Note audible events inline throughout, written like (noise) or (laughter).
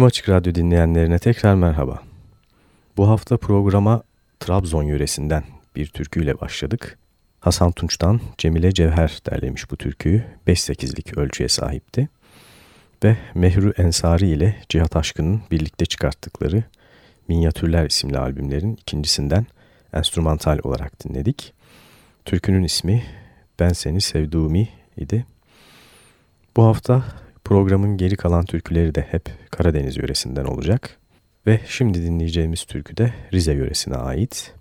Tüm Açık Radyo dinleyenlerine tekrar merhaba. Bu hafta programa Trabzon yöresinden bir türküyle başladık. Hasan Tunç'tan Cemile Cevher derlemiş bu türküyü. 5-8'lik ölçüye sahipti. Ve Mehru Ensari ile Cihat Aşkın'ın birlikte çıkarttıkları Minyatürler isimli albümlerin ikincisinden enstrümantal olarak dinledik. Türkünün ismi Ben Seni Sevduğumi idi. Bu hafta Programın geri kalan türküleri de hep Karadeniz yöresinden olacak. Ve şimdi dinleyeceğimiz türkü de Rize yöresine ait.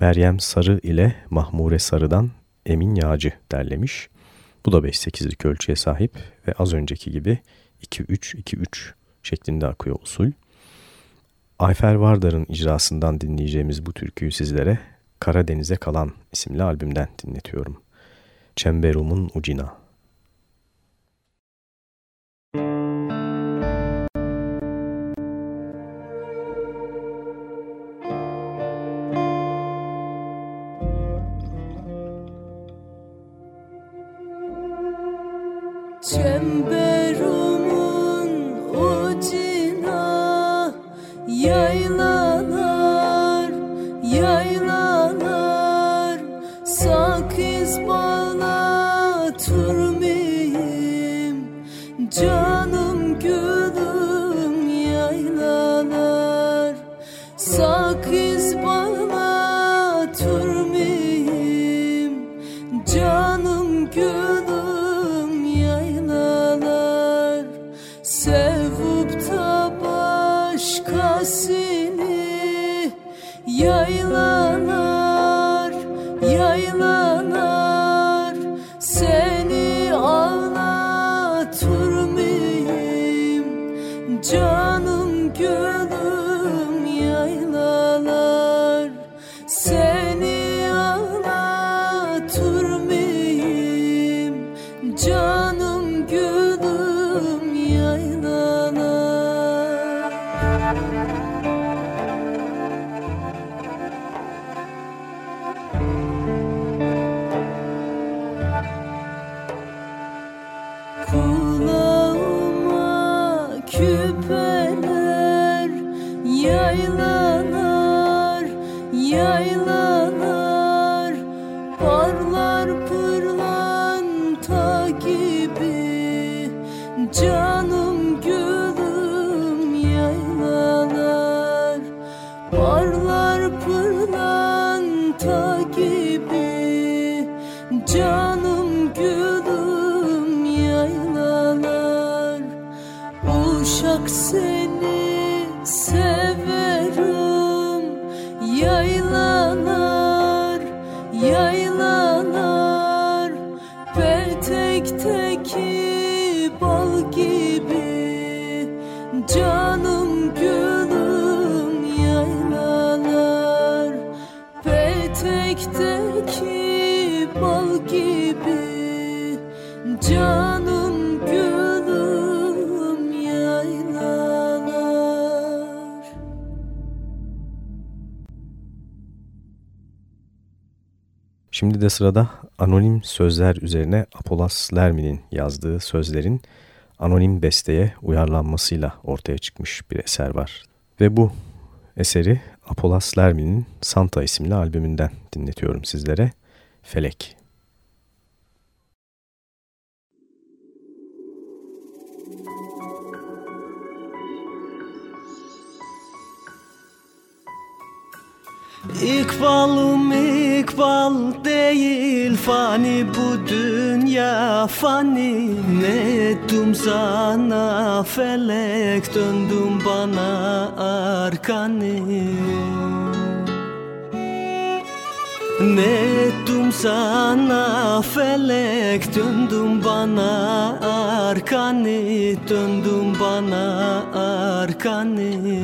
Meryem Sarı ile Mahmure Sarı'dan Emin Yağcı derlemiş. Bu da 5-8'lik ölçüye sahip ve az önceki gibi 2-3-2-3 şeklinde akıyor usul. Ayfer Vardar'ın icrasından dinleyeceğimiz bu türküyü sizlere Karadeniz'e Kalan isimli albümden dinletiyorum. Çemberumun Ucina. küpeler yaylar Şimdi de sırada anonim sözler üzerine Apolas Lermi'nin yazdığı sözlerin anonim besteye uyarlanmasıyla ortaya çıkmış bir eser var. Ve bu eseri Apolas Lermi'nin Santa isimli albümünden dinletiyorum sizlere. Felek. İkbalım ikbal değil fani bu dünya fani Ne? Ettim sana felek döndüm bana arkani. Ne? Ettim sana felek döndüm bana arkani Döndüm bana arkani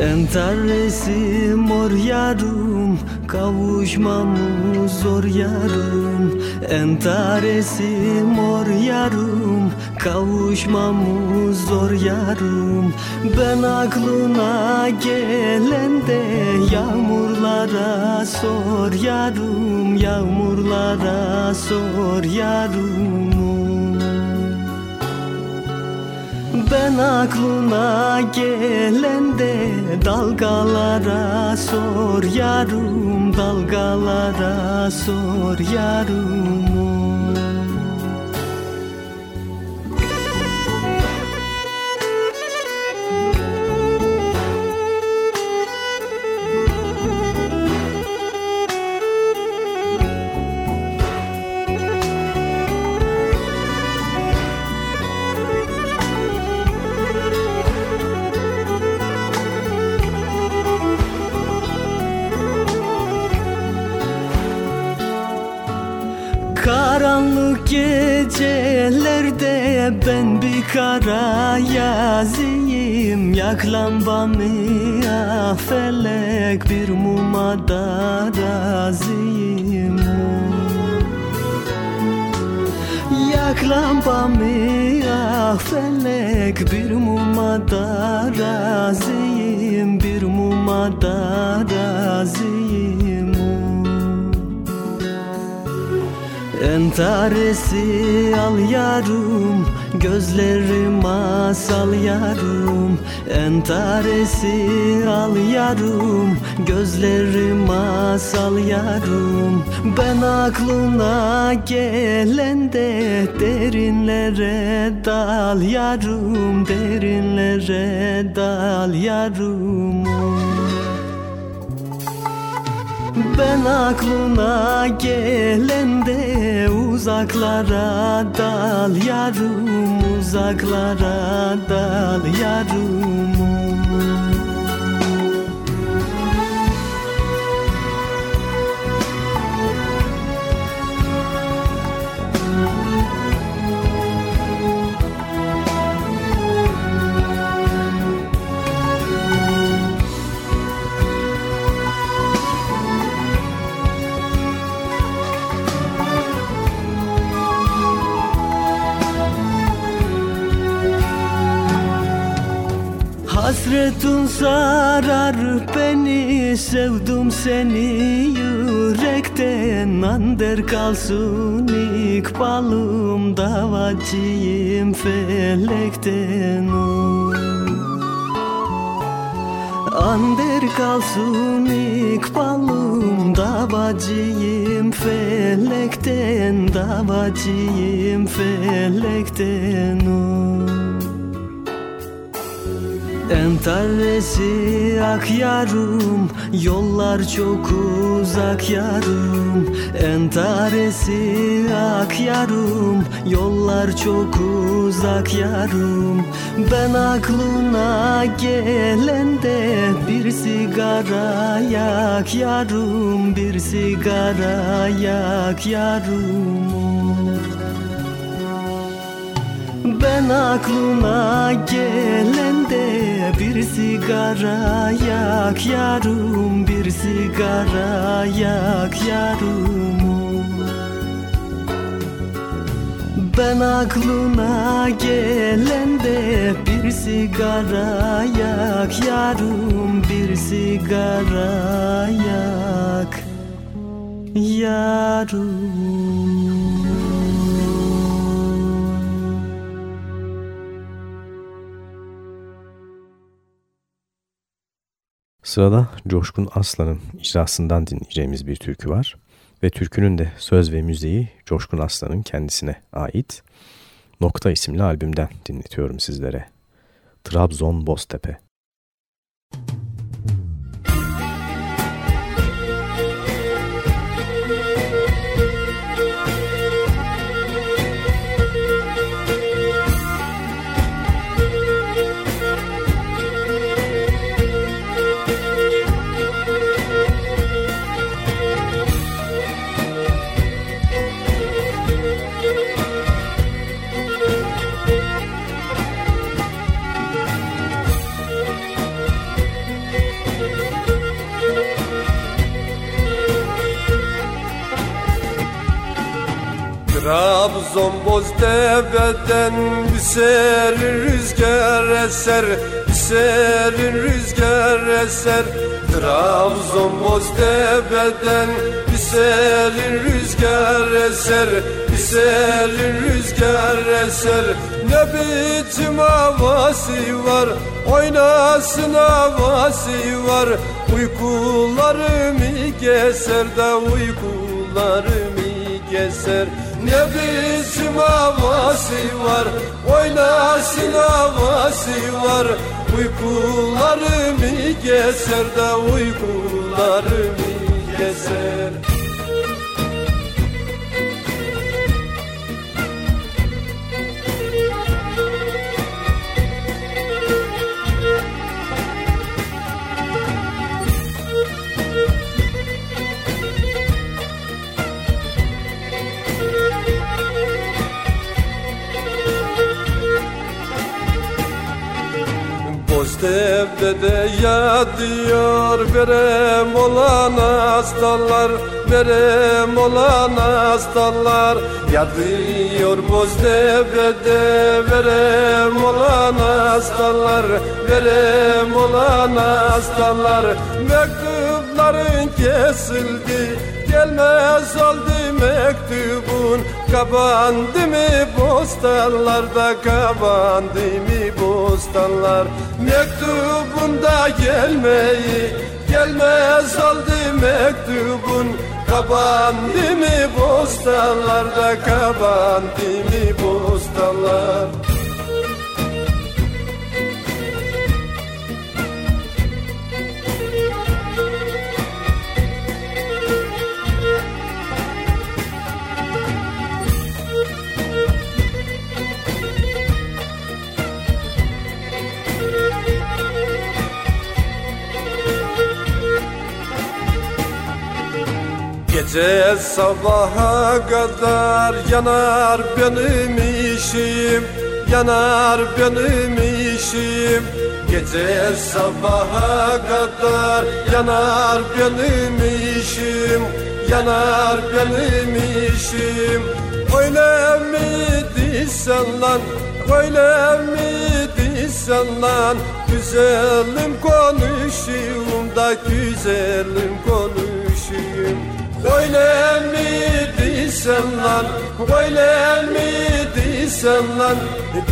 Entaresi mor yarım Kavuşmamız zor yarım. Entaresi mor yarım Kavuşmamız zor yarım. Ben aklına gelende Yağmurlara sor yarım Yağmurlara sor yarım ben aklına gelende dalgalara sor yarım dalgalara sor yarım gecelerde ben bir kara yazayım Yak lambamı ah felek bir muma da razıyım. Yak lambamı ah felek bir muma da razıyım. Bir muma da razıyım Entaresi al yarım Gözlerim asal yarım Entaresi al yarım Gözlerim asal yarım Ben aklına gelende Derinlere dal yarım Derinlere dal yarım ben aklına gelende uzaklara dal yarım uzaklara dal yarım Hasretun sarar beni Sevdim seni. Yürekten Ander kalsın ikbalım Davacıyım felekten. Ander kalsın ikbalım Davacıyım felekten. Davacıyım felekten Entaresi ak yarım Yollar çok uzak yarım. Entaresi ak yarım Yollar çok uzak yarım. Ben aklına gelende Bir sigara yak yarım Bir sigara yak yarım ben aklına gelende bir sigara yak yarım Bir sigara yak yarım Ben aklına gelende bir sigara yak yarım Bir sigara yak yarım Sırada Coşkun Aslan'ın icrasından dinleyeceğimiz bir türkü var ve türkünün de söz ve müziği Coşkun Aslan'ın kendisine ait Nokta isimli albümden dinletiyorum sizlere. Trabzon Boztepe. Trabzon Bir serin rüzgar eser serin rüzgar eser. Trabzon Boztepe'den serin rüzgar eser serin rüzgar eser. Ne biçim havası var Oynasın havası var. Uykularımı gezer de uykularımı gezer ne bizim havası var? Oynasın havası var. Uykularımı gezer de uykularımı gezer devrede yatıyor Verem olan hastalar Verem olan hastalar. Yatıyor boz devrede Verem olan hastalar Verem olan hastalar. Mektupların kesildi Gelmez oldu mektubun Kapandı mı bostanlarda Kapandı mı bostanlar? Mektubunda gelmeyi Gelmez oldu mektubun Kapandı mı bostanlarda Kapandı mı bostanlar Gece sabaha kadar yanar benim işim Yanar benim işim. Gece sabaha kadar yanar benim işim Yanar benim işim. Öyle miydi sen lan Öyle miydi sen lan? Güzelim konuşayım da güzelim konuşayım Öyle miydi sen lan? Öyle miydi sen lan?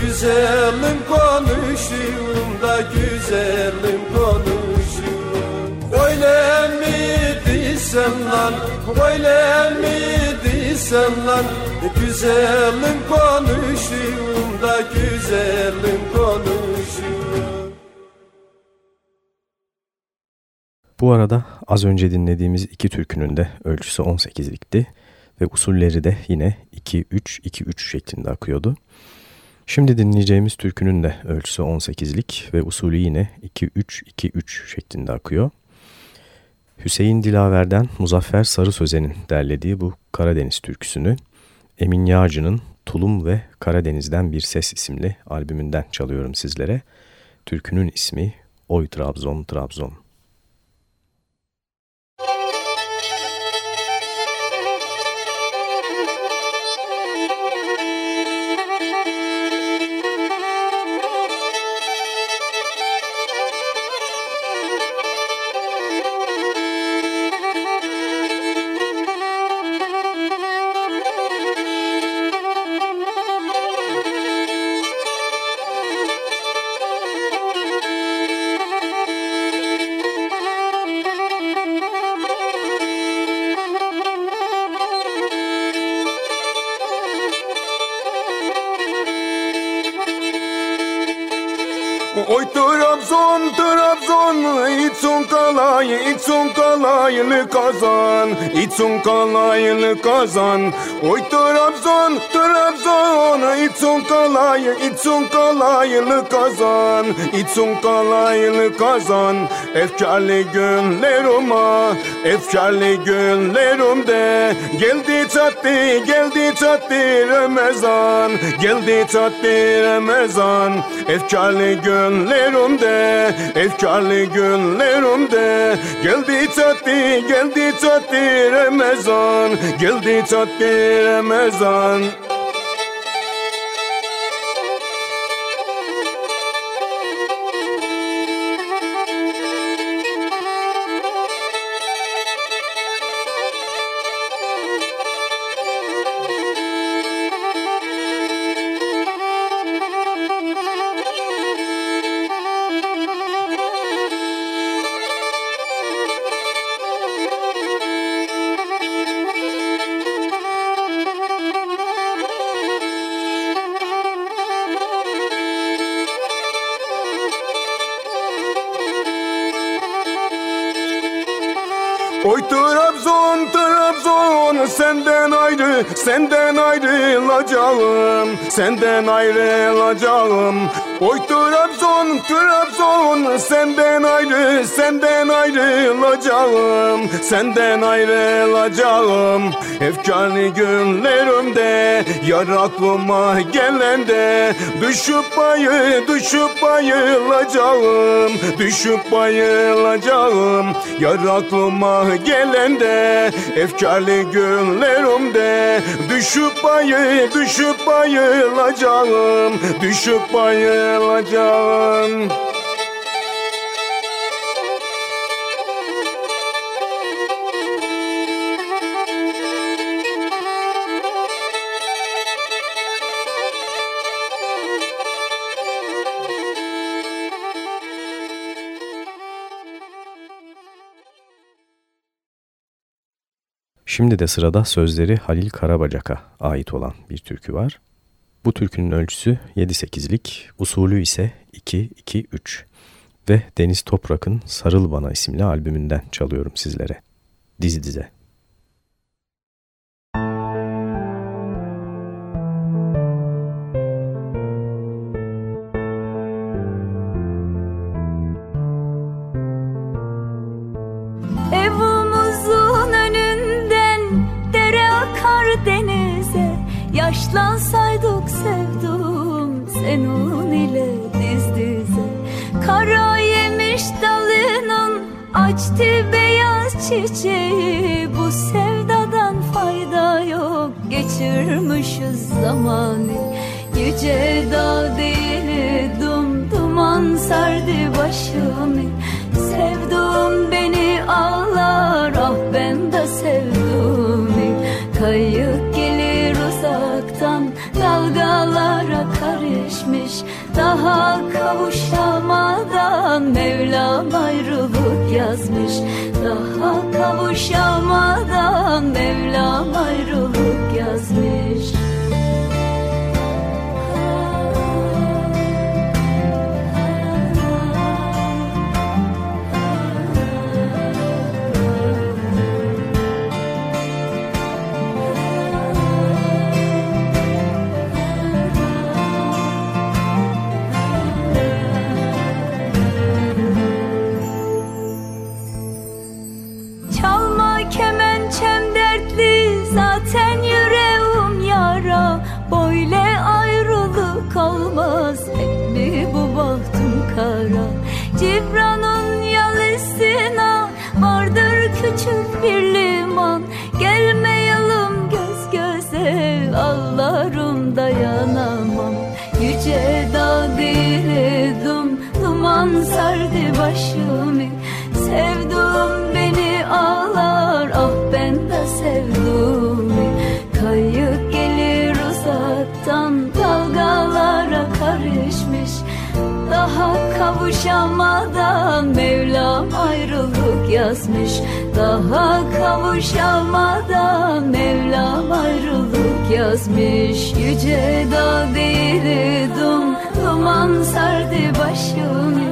Güzelim konuşuyorum da güzelim konuşuyorum. Öyle miydi sen lan? Öyle miydi sen lan? Güzelim konuşuyorum da güzelim konuşuyorum Bu arada az önce dinlediğimiz iki türkünün de ölçüsü 18'likti ve usulleri de yine 2-3-2-3 şeklinde akıyordu. Şimdi dinleyeceğimiz türkünün de ölçüsü 18'lik ve usulü yine 2-3-2-3 şeklinde akıyor. Hüseyin Dilaver'den Muzaffer Sarı Sözen'in derlediği bu Karadeniz türküsünü Emin Yağcı'nın Tulum ve Karadeniz'den Bir Ses isimli albümünden çalıyorum sizlere. Türkünün ismi Oy Trabzon Trabzon. Kazan, İçun kalaylı kazan. Oy Trabzon, Trabzon, İçun kalay, İçun kalaylı kazan, İçun kalaylı kazan. Efkarlı günlerime, efkarlı günlerimde geldi çattı, geldi çattı Ramazan, geldi çattı Ramazan. Efkarlı günlerimde, efkarlı günlerimde Geldi çattı, geldi çattı Ramazan Geldi çattı Ramazan senden ayrılacağım, senden ayrılacağım. Oy Trabzon, Trabzon Senden ayrı, senden ayrılacağım Senden ayrılacağım. Efkarlı günlerimde Yar aklıma gelende Düşüp bayı, düşüp bayılacağım Düşüp bayılacağım. Yar aklıma gelende Efkarlı günlerimde Düşüp bayı, düşüp bayılacağım Düşüp bayılacağım Şimdi de sırada sözleri Halil Karabacak'a ait olan bir türkü var. Bu türkünün ölçüsü 7-8'lik, usulü ise 2-2-3 ve Deniz Toprak'ın Sarıl Bana isimli albümünden çalıyorum sizlere. Dizi dize. Yaşlansaydık senin ile diz dize. Kara yemiş dalının açtı beyaz çiçeği. Bu sevdadan fayda yok geçirmişiz zamanı. Yüce dağ değil dum duman sardı başımı. Sevdum beni ağlar ah ben de sevdum Kayık dalgalara karışmış Daha kavuşamadan Mevlam ayrılık yazmış. Daha kavuşamadan Mevlam ayrılık yazmış kavuşamadan Mevlam ayrılık yazmış. Daha kavuşamadan Mevlam ayrılık yazmış. Yüce dağ değildim Duman sardı başımı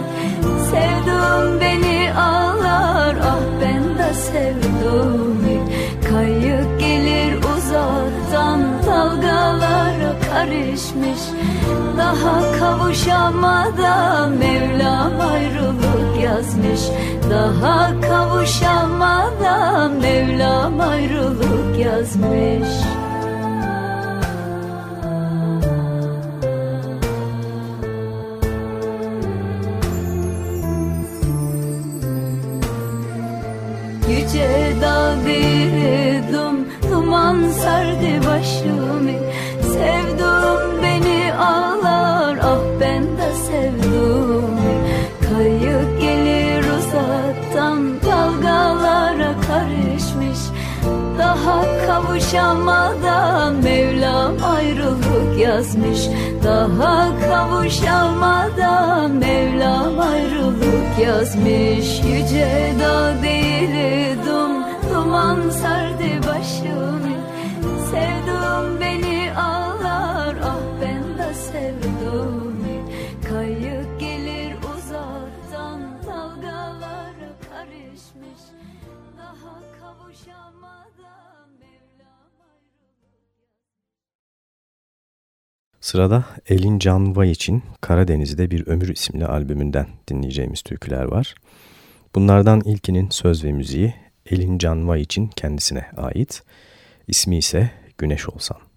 Sevdum beni ağlar Ah ben de sevdum. Kayık gelir uzaktan Dalgalara karışmış daha kavuşamadan Mevlam ayrılık yazmış. Daha kavuşamadan Mevlam ayrılık yazmış kavuşamadan Mevlam ayrılık yazmış. Daha kavuşamadan Mevlam ayrılık yazmış. Yüce dağ değildim duman sardı başımı Sevdum beni ağlar ah ben de sevdum. Kayık gelir uzaktan dalgalara karışmış. Daha kavuşamadan Sırada Elin Can için Karadeniz'de Bir Ömür isimli albümünden dinleyeceğimiz türküler var. Bunlardan ilkinin söz ve müziği Elin Can için kendisine ait. İsmi ise Güneş Olsan.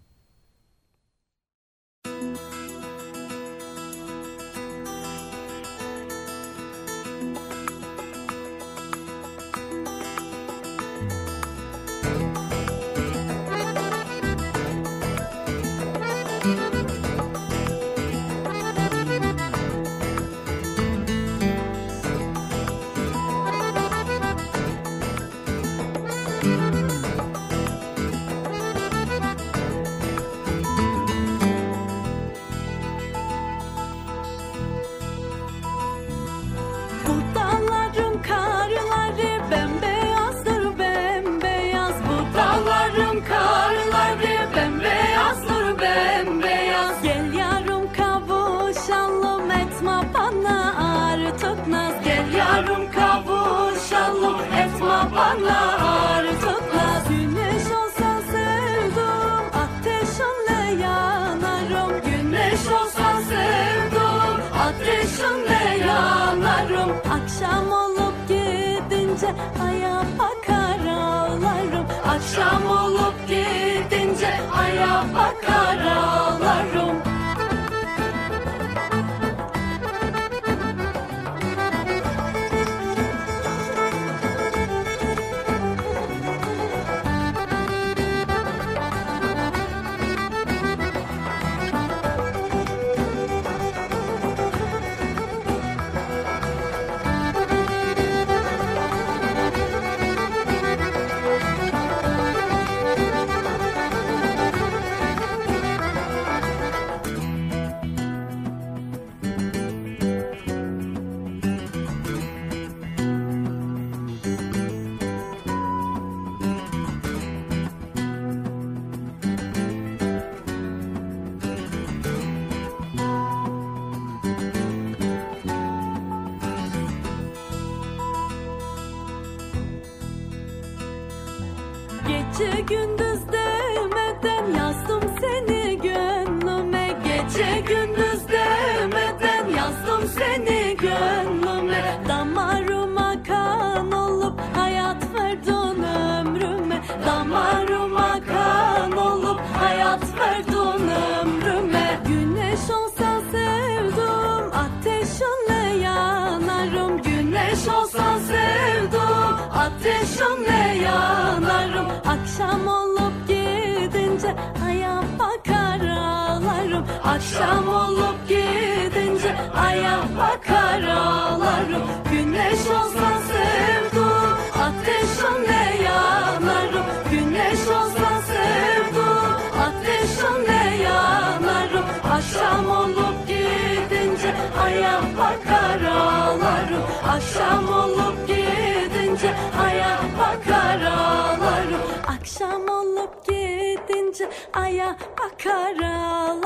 Akşam olup gidince aya bakar ağlarım. Güneş olsan sevdim ateşinle yanarım. Güneş olsan sevdim ateşinle yanarım. Akşam olup gidince aya bakar ağlarım. Akşam olup gidince aya bakar ağlarım. Akşam olup gidince aya bakar ağlarım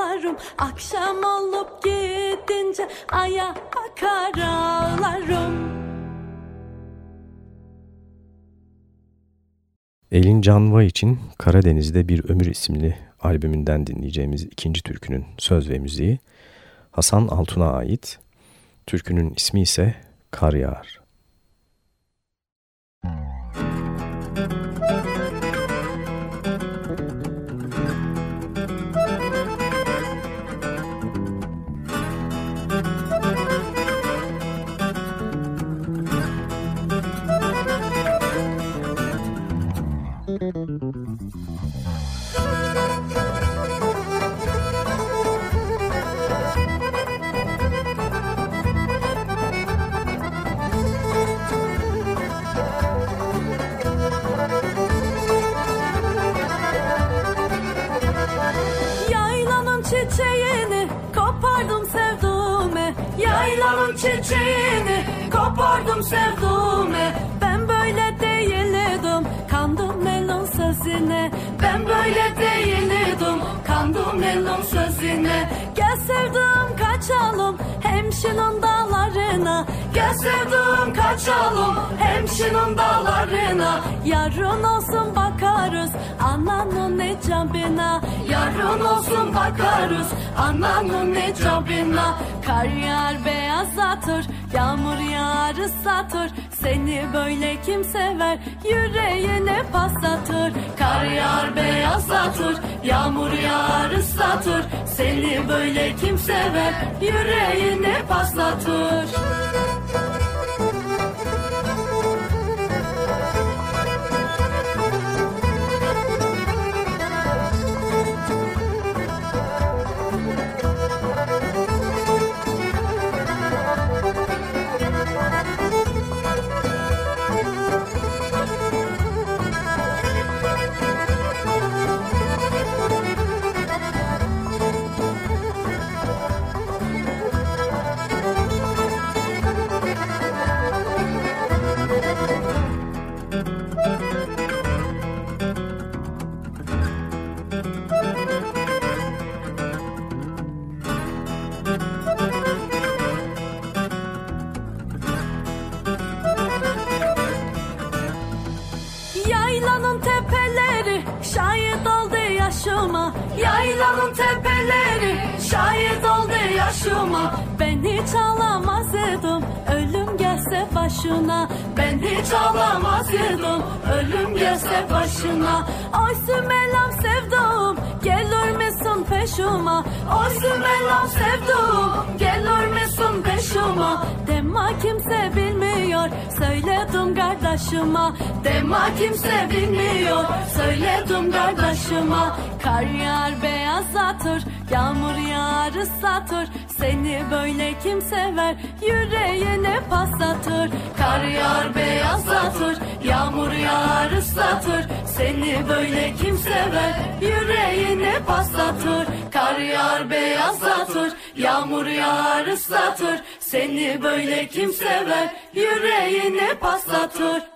Akşam olup gidince aya bakar ağlarım Elin Canva için Karadeniz'de Bir Ömür isimli albümünden dinleyeceğimiz ikinci türkünün söz ve müziği Hasan Altun'a ait. Türkünün ismi ise Kar Yağar. Sevduğume Ben böyle değildim. Kandım melon sözüne. Ben böyle değildim. Kandım melon sözüne dağlarına Gel sevdim kaçalım hemşinin dağlarına Yarın olsun bakarız Ananın icabına Yarın olsun bakarız Ananın icabına Kar yağar beyazlatır Yağmur yağar ıslatır Seni böyle kim sever? Yüreğine paslatır Kar yağar beyazlatır Yağmur yağar ıslatır. Seni böyle kim sever? Yüreğine paslatır Yaylanın tepeleri şahit oldu yaşıma. Ben hiç ağlamaz idim ölüm gelse başına. Ben hiç ağlamaz idim ölüm gelse başına. Oy sümelam sevduğum gelir misin peşuma. Oy sümelam sevduğum gelir misin peşuma. Dema kimse bilmiyor söyledim kardeşime. Dema kimse bilmiyor söyledim kardeşime. Kar yağar beyazlatır yağmur yağar ıslatır Seni böyle kim sever? Yüreğine paslatır Kar yağar beyazlatır yağmur yağar ıslatır Seni böyle kim sever? Yüreğine paslatır Kar yağar beyazlatır yağmur yağar ıslatır Seni böyle kim sever? Yüreğine paslatır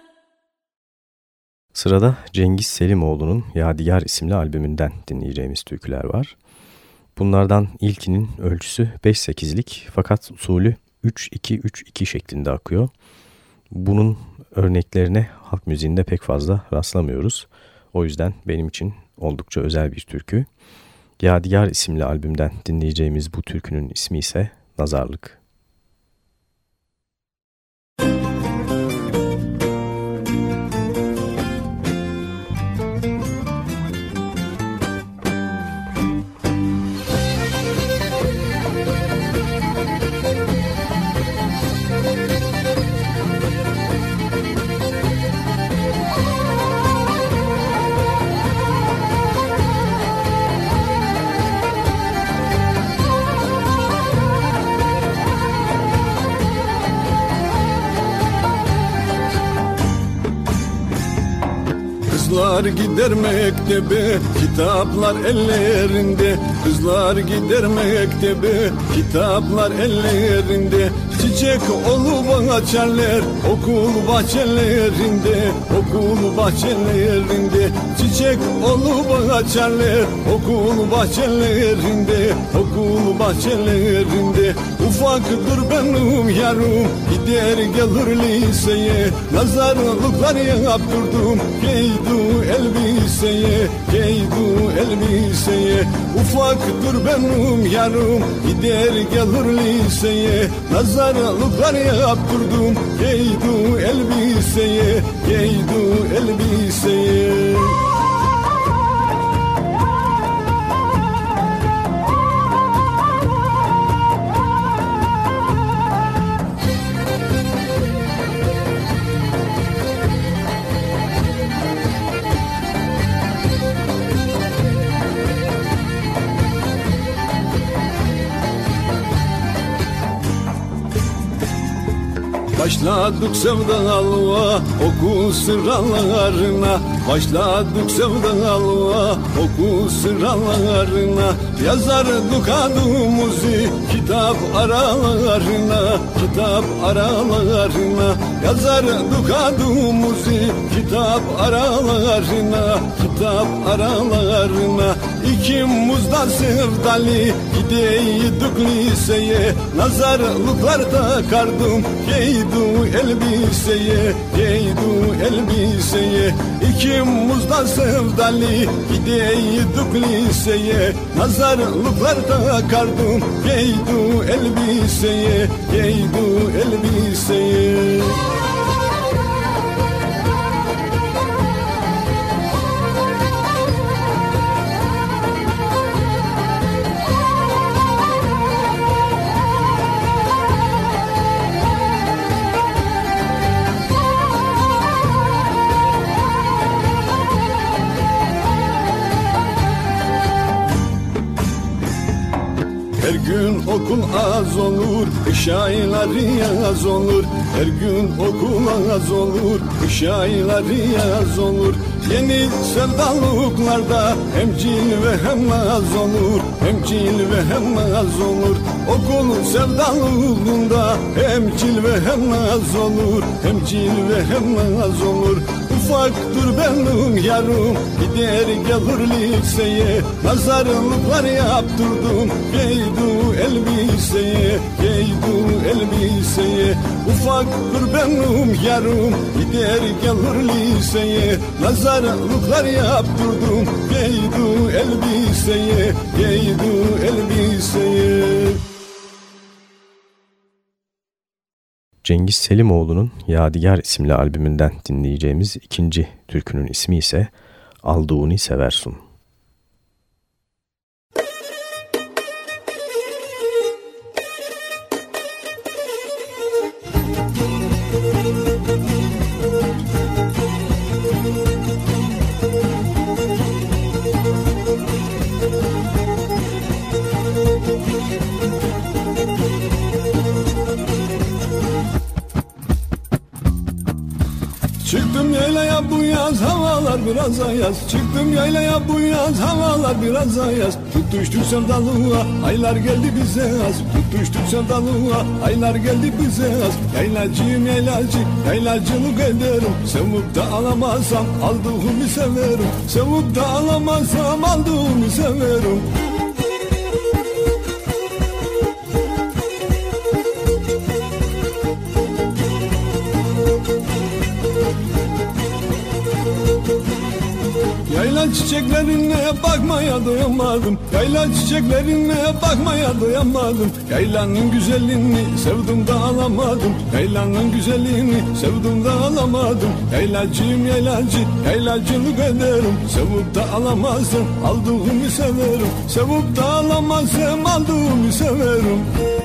Sırada Cengiz Selimoğlu'nun Yadigar isimli albümünden dinleyeceğimiz türküler var. Bunlardan ilkinin ölçüsü 5-8'lik fakat usulü 3-2-3-2 şeklinde akıyor. Bunun örneklerine halk müziğinde pek fazla rastlamıyoruz. O yüzden benim için oldukça özel bir türkü. Yadigar isimli albümden dinleyeceğimiz bu türkünün ismi ise Nazarlık. Kızlar gider mektebe kitaplar ellerinde. Kızlar gider mektebe kitaplar ellerinde. Çiçek olup açarlar okul bahçelerinde. Okul bahçelerinde Çiçek olup açarlar okul bahçelerinde. Okul bahçelerinde Ufaktır benim yarım Gider gelir liseye. Nazarlıklar yaptırdım Giydu elbiseye Giydu elbiseye. Ufaktır benim yarım Gider gelir liseye. Nazarlıklar yaptırdım Giydu elbiseye Giydu elbiseye Başladık sevdalığa okul sıralarına. Başladık sevdalığa okul sıralarına. Yazardık adımızı kitap aralarına. Kitap aralarına. Yazardık adımızı kitap aralarına. Kitap aralarına. İkimiz da sevdalı gideydik liseye Nazarlıklar takardım giydu elbiseye Giydu elbiseye. İkimiz da sevdalı gideydik liseye Nazarlıklar takardım giydu elbiseye Giydu elbiseye okul az olur ayları yaz olur. Her gün okul az olur ayları yaz olur. Yeni sevdalıklarda hem cil ve hem naz olur. Hem cil ve hem naz olur. Okul sevdalığında hem cil ve hem naz olur. Hem cil ve hem naz olur ufaktır benim yarım. Gider gelir liseye Nazarlıklar yaptırdım. Giydu elbiseye Giydu elbiseye. Ufaktır benim yarım Gider gelir liseye Nazarlıklar yaptırdım. Giydu elbiseye Giydu elbiseye Cengiz Selimoğlu'nun Yadigar isimli albümünden dinleyeceğimiz ikinci türkünün ismi ise Aldığını Seversun. Ayaz Çıktım yaylaya bu yaz havalar biraz ayaz. Tutuştuk sevdalığa aylar geldi bize az. Tutuştuk sevdalığa aylar geldi bize az. Yaylacıyım yaylacı yaylacılık ederim Sevip de alamazsam aldığımı severim. Sevip de alamazsam aldığımı severim Yayla çiçeklerine bakmaya doyamadım. Yayla çiçeklerine bakmaya doyamadım. Yaylanın güzelliğini sevdim de alamadım. Yaylanın güzelliğini sevdim de alamadım. Yaylacıyım yaylacı yaylacılık ederim. Sevip de alamazsam aldığımı severim. Sevip de alamazsam aldığımı severim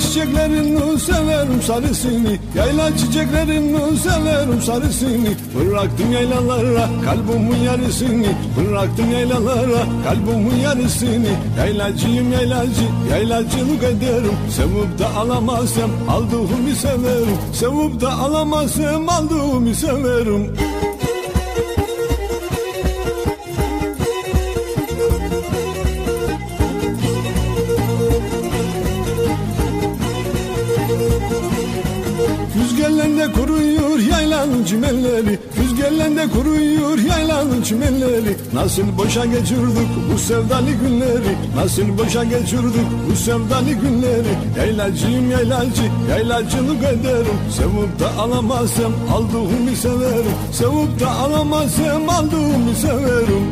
çiçeklerini severim sarısını. Yayla çiçeklerini severim sarısını. Bıraktım yaylalara kalbimin yarısını. Bıraktım yaylalara kalbimin yarısını. Yaylacıyım yaylacı yaylacılık ederim. Sevip de alamazsam aldığımı severim. Sevip de alamazsam aldığımı severim çimenleri Rüzgarlarında kuruyor yaylanın çimenleri Nasıl boşa geçirdik bu sevdalı günleri Nasıl boşa geçirdik bu sevdalı günleri Yaylacıyım yaylacı yaylacılık ederim Sevip de alamazsam aldığımı severim Sevip de alamazsam aldığımı severim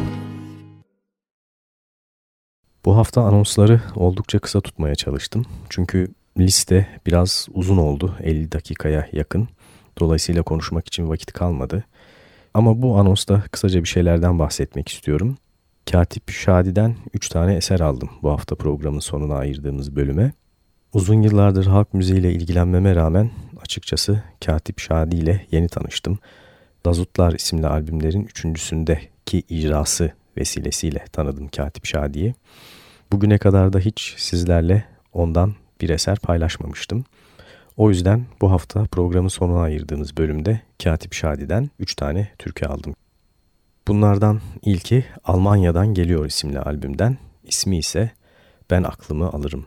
Bu hafta anonsları oldukça kısa tutmaya çalıştım. Çünkü liste biraz uzun oldu 50 dakikaya yakın. Dolayısıyla konuşmak için vakit kalmadı. Ama bu anonsta kısaca bir şeylerden bahsetmek istiyorum. Katip Şadi'den 3 tane eser aldım bu hafta programın sonuna ayırdığımız bölüme. Uzun yıllardır halk müziğiyle ilgilenmeme rağmen açıkçası Katip Şadi ile yeni tanıştım. Dazutlar isimli albümlerin üçüncüsündeki icrası vesilesiyle tanıdım Katip Şadi'yi. Bugüne kadar da hiç sizlerle ondan bir eser paylaşmamıştım. O yüzden bu hafta programın sonuna ayırdığımız bölümde Katip Şadi'den 3 tane türkü aldım. Bunlardan ilki Almanya'dan Geliyor isimli albümden, ismi ise Ben Aklımı Alırım.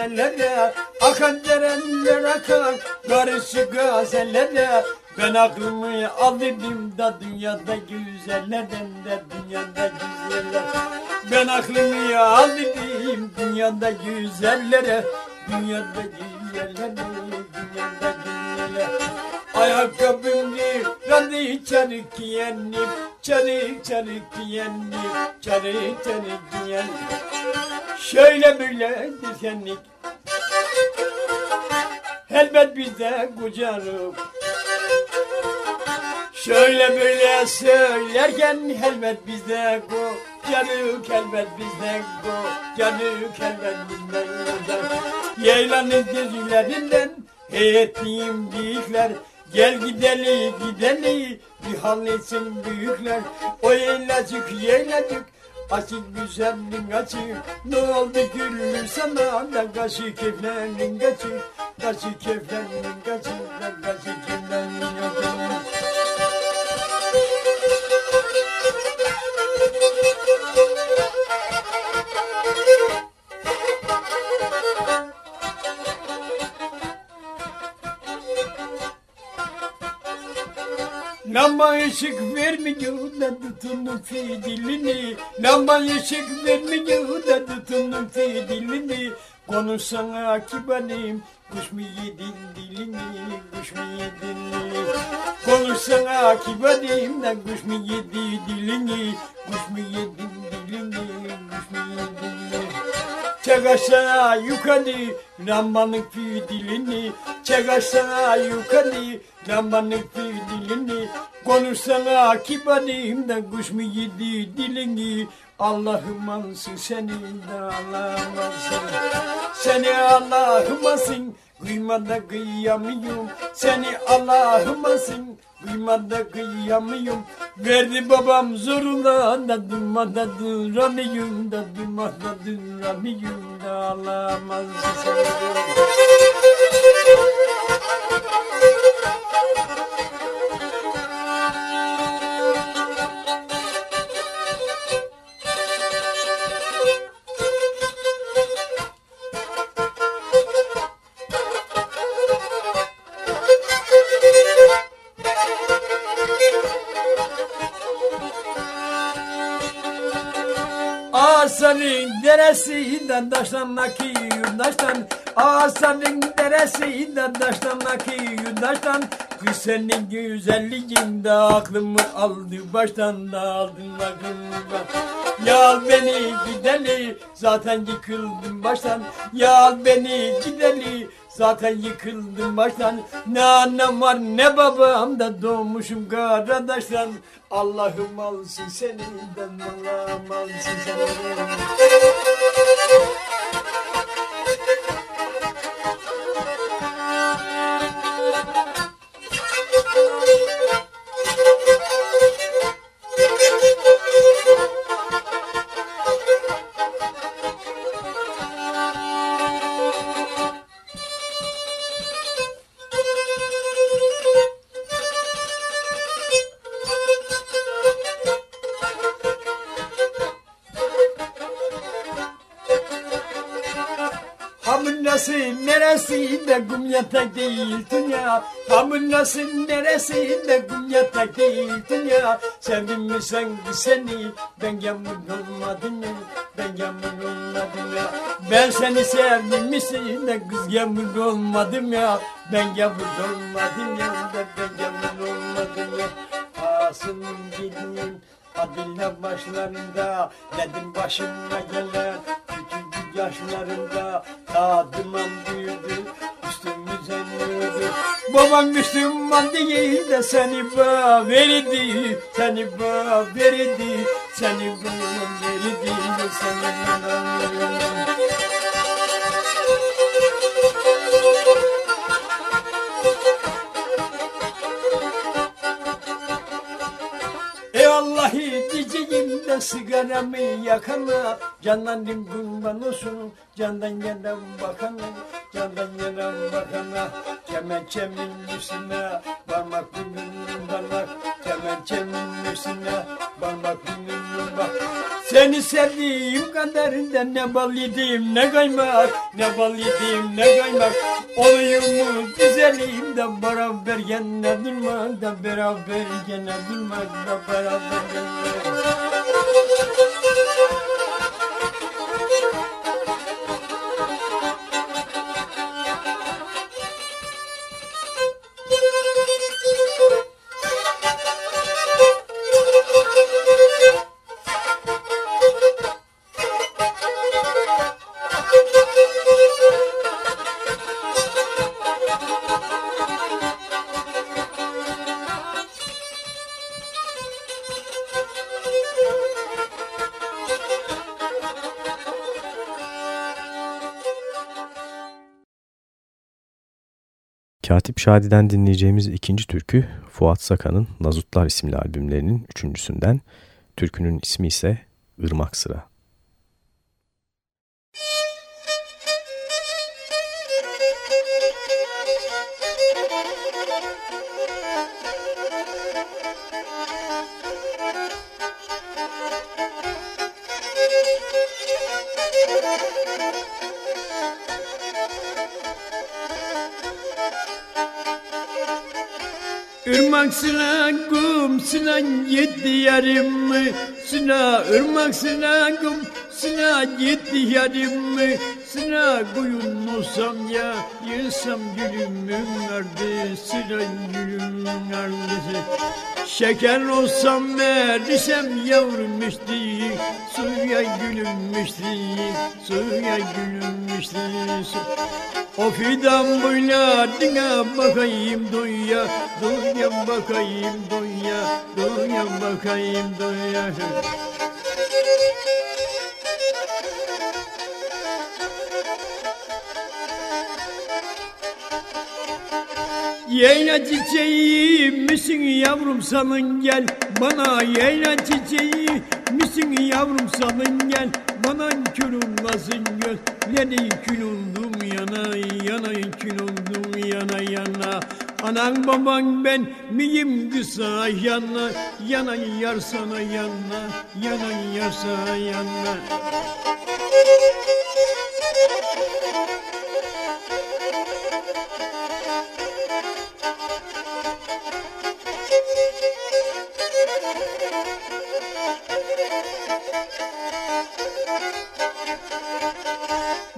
Gazellere Akan derenler akar Karışık gazellere Ben aklımı alırım da dünyada güzellerden de dünyada güzeller? Ben aklımı alırım dünyada güzellere Dünyada güzellere dünyada güzeller Ayakkabım randı çarık giyendim Çarık çarık giyendim Çarık çarık giyendim Şöyle böyle dikenlik Elbet bizde kucarık Şöyle böyle söylerken elbet bizde kucarık Elbet bizde kucarık Elbet bizde kucarık Yaylanın gözlerinden ettiğim büyükler Gel gideli gideli bir halletsin büyükler. O yeylacık yeylacık Açık güzelliğin açık Ne oldu gülüm sana Ne kaşı keflerin kaçı Kaşı keflerin kaçı Ne kaşı keflerin kaçı Lamba ışık vermiyor da tutunum fiilini Lamba ışık vermiyor da tutunum fiilini Konuşsana kibarim kuş mu yedin dilini Kuş mu yedin Konuşsana kibarim da kuş mu yedi dilini Kuş mu yedin Çek aşağı yukarı lambanın fiilini Çek aşağı yukarı lambanın fiilini Konuşsana kibarım da kuş mu yedi dilini? Allah'ım ansın seni de Allah'ım ansın Seni Allah'ım ansın Kıymada kıyamıyorum. Seni Allah'ım ansın Kıymada kıyamıyorum. Verdi babam zoruna da durmada duramıyorum da durmada duramıyorum da Allah'ım (laughs) Asanın deresinden taşlanaki yurdaştan Asanın deresinden taşlanaki yurdaştan Kız senin güzelliğin de aklımı aldı baştan da aldın aklımı. Ya beni gideli zaten yıkıldım baştan. Ya beni gideli Zaten yıkıldım baştan. Ne annem var ne babam da doğmuşum kardeşten. Allah'ım alsın seninden Allah'ım alsın seninden neresi de kum yatak değil dünya Hamur nasıl neresi de kum yatak değil dünya Sevdim mi sanki seni? Ben yağmur olmadım ya. Ben yağmur olmadım ya. Ben seni sevdim misin de kız yağmur olmadım ya. Ben yağmur olmadım ya. Ben yağmur olmadım ya. Asım gideyim Adile başlarında dedim başıma gelen Küçücük yaşlarında tadımam büyüdü Babam Müslüman değil de seni bana verdi Seni bana verdi Seni bana verdi Seni bana verdi Eyvallahi diyeceğim de sigaramı yakana Canlandım kurban olsun candan yana bakana Candan yana bakana Kemençemin üstüne parmak bugünün parmak Kemençemin üstüne parmak bugünün bak Seni sevdiğim kadarında ne bal yedim ne kaymak Ne bal yedim ne kaymak. Olayım mı güzelim de beraber gene durmak da beraber gene durmak da beraber gene Katip Şadi'den dinleyeceğimiz ikinci türkü Fuat Sakan'ın Nazutlar isimli albümlerinin üçüncüsünden. Türkünün ismi ise Irmak Sıra. Irmak sıra kum sıra gitti yarım mı? Sıra ırmak sıra kum sıra gitti yarım mı? Sıra kuyun olsam ya yılsam gülümün ardı sıra gülümün ardısı. Şeker olsam verirsem yavrum işte Suya gülüm işte Suya gülüm işte su. O fidan boyladına bakayım doya Doya bakayım doya Doya bakayım doya Yayla çiçeği misin yavrum salın gel. Bana yayla çiçeği misin yavrum salın gel. Bana kül olmasın gözleri kül oldum yana yana kül oldum yana yana. Anan baban ben miyim kısa yana? Yana yar sana yana Yana yar sana yana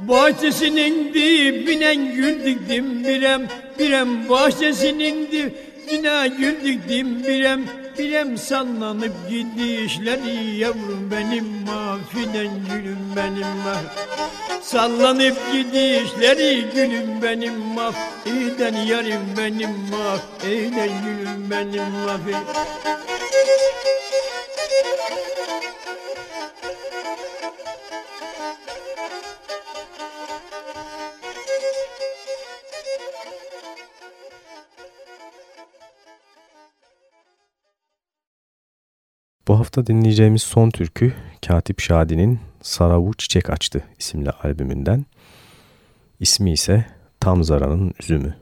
Bahçesinin dibine gül diktim birem Birem bahçesinin dibine gül diktim birem Birem sallanıp gidişleri yavrum benim. Mafiden gülüm benim mah Sallanıp gidişleri gülüm benim. Maf İyiden yarim benim maf İyiden gülüm benim maf Bu hafta dinleyeceğimiz son türkü Katip Şadi'nin Saravu Çiçek Açtı isimli albümünden. İsmi ise Tam Zara'nın Üzümü.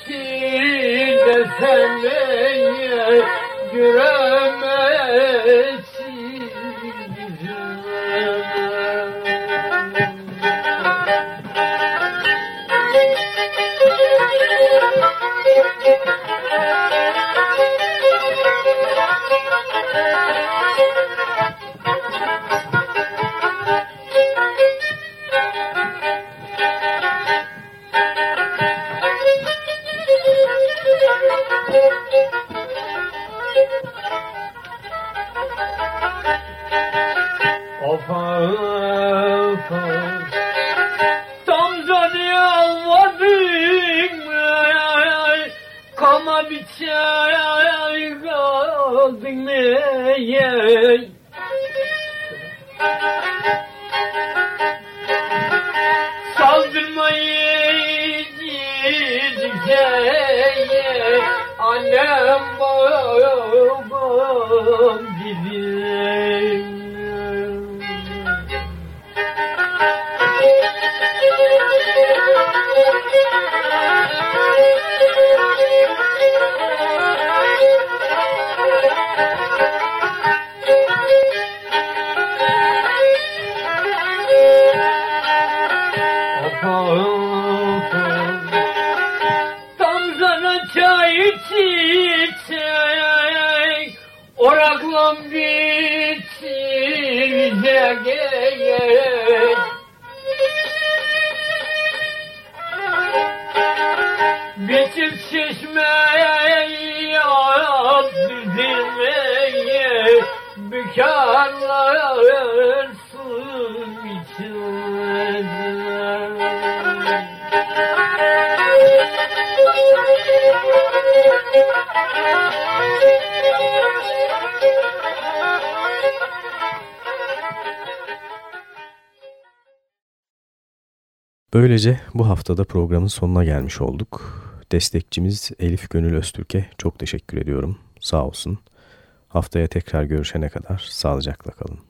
terki desem eye Göremezsin Billahi terki desem eye çay içecek Oraklam bitecek Bitip şişmeyi yap düzülmeyi Bükerler Böylece bu haftada programın sonuna gelmiş olduk. Destekçimiz Elif Gönül Öztürk'e çok teşekkür ediyorum. Sağ olsun. Haftaya tekrar görüşene kadar sağlıcakla kalın.